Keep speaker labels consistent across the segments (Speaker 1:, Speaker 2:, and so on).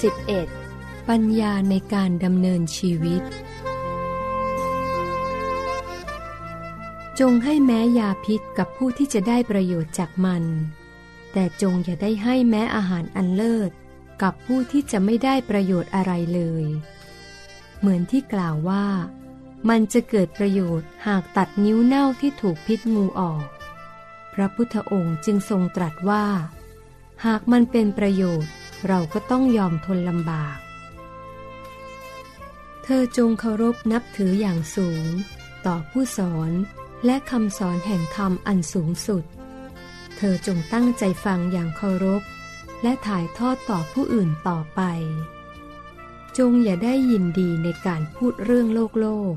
Speaker 1: 11. ปัญญาในการดำเนินชีวิต จงให้แม้ยาพิษกับผู้ที่จะได้ประโยชน์จากมัน แต่จงอย่าได้ให้แม้อาหารอันเลิศ กับผู้ที่จะไม่ได้ประโยชน์อะไรเลย เหมือนที่กล่าวว่า มันจะเกิดประโยชน์หากตัดนิ้วเน่าที่ถูกพิษงูออก พระพุทธองค์จึงทรงตรัสว่า หากมันเป็นประโยชน์ เราก็ต้องยอมทนลำบาก เธอจงเคารพนับถืออย่างสูง ต่อผู้สอนและคำสอนแห่งธรรมอันสูงสุด เธอจงตั้งใจฟังอย่างเคารพ และถ่ายทอดต่อผู้อื่นต่อไป จงอย่าได้ยินดีในการพูดเรื่องโลกโลก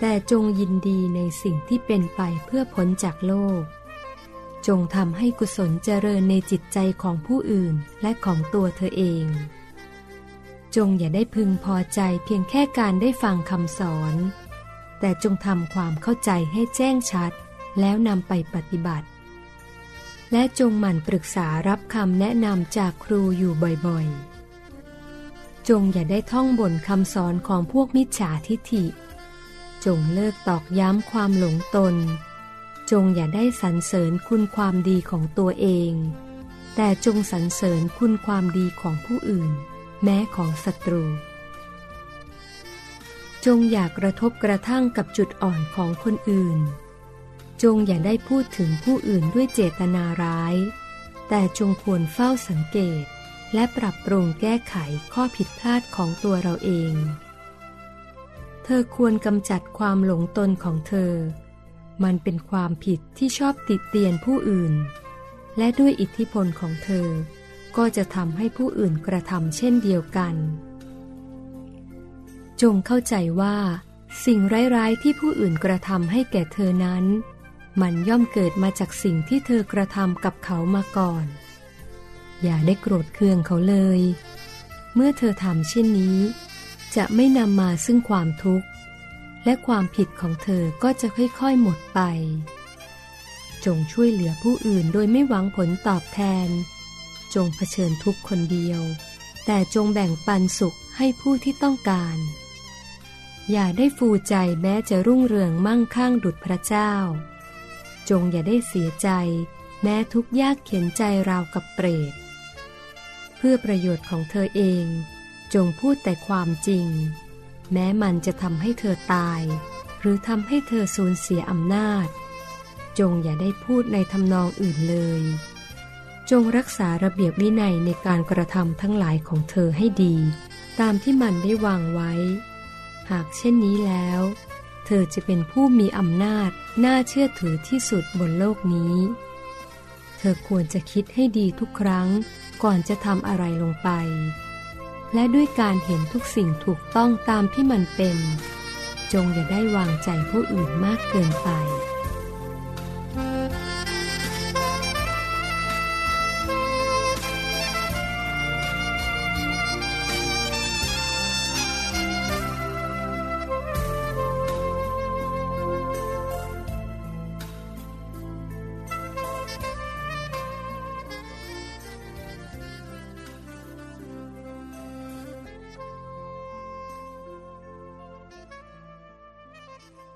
Speaker 1: แต่จงยินดีในสิ่งที่เป็นไปเพื่อพ้นจากโลก จงทำให้กุศลเจริญในจิตใจของผู้อื่นและของตัวเธอเอง จงอย่าได้พึงพอใจเพียงแค่การได้ฟังคำสอน แต่จงทำความเข้าใจให้แจ้งชัด แล้วนำไปปฏิบัติ และจงหมั่นปรึกษารับคำแนะนำจากครูอยู่บ่อยๆ จงอย่าได้ท่องบนคำสอนของพวกมิจฉาทิฐิ จงเลิกตอกย้ำความหลงตน จงอย่าได้สรรเสริญคุณความดีของตัวเอง แต่จงสรรเสริญคุณความดีของผู้อื่น แม้ของศัตรู จงอย่ากระทบกระทั่งกับจุดอ่อนของคนอื่น จงอย่าได้พูดถึงผู้อื่นด้วยเจตนาร้าย แต่จงควรเฝ้าสังเกต และปรับปรุงแก้ไขข้อผิดพลาดของตัวเราเอง เธอควรกำจัดความหลงตนของเธอ มันเป็นความผิดที่ชอบติดเตียนผู้อื่น และด้วยอิทธิพลของเธอ ก็จะทำให้ผู้อื่นกระทำเช่นเดียวกัน จงเข้าใจว่า สิ่งร้ายๆที่ผู้อื่นกระทำให้แก่เธอนั้น มันย่อมเกิดมาจากสิ่งที่เธอกระทำกับเขามาก่อน อย่าได้โกรธเคืองเขาเลย เมื่อเธอทำเช่นนี้ จะไม่นำมาซึ่งความทุกข์ และความผิดของเธอก็จะค่อยๆหมดไป จงช่วยเหลือผู้อื่นโดยไม่หวังผลตอบแทน จงเผชิญทุกคนเดียว แต่จงแบ่งปันสุขให้ผู้ที่ต้องการ อย่าได้ฟูใจแม้จะรุ่งเรืองมั่งคั่งดุจพระเจ้า จงอย่าได้เสียใจ แม้ทุกยากเข็นใจราวกับเปรต เพื่อประโยชน์ของเธอเอง จงพูดแต่ความจริง แม้มันจะทำให้เธอตาย หรือทำให้เธอสูญเสียอำนาจ จงอย่าได้พูดในทำนองอื่นเลย จงรักษาระเบียบวินัยในการกระทำทั้งหลายของเธอให้ดี ตามที่มันได้วางไว้ หากเช่นนี้แล้ว เธอจะเป็นผู้มีอำนาจน่าเชื่อถือที่สุดบนโลกนี้ เธอควรจะคิดให้ดีทุกครั้งก่อนจะทำอะไรลงไป และด้วยการเห็นทุกสิ่งถูกต้องตามที่มันเป็น จงอย่าได้วางใจผู้อื่นมากเกินไป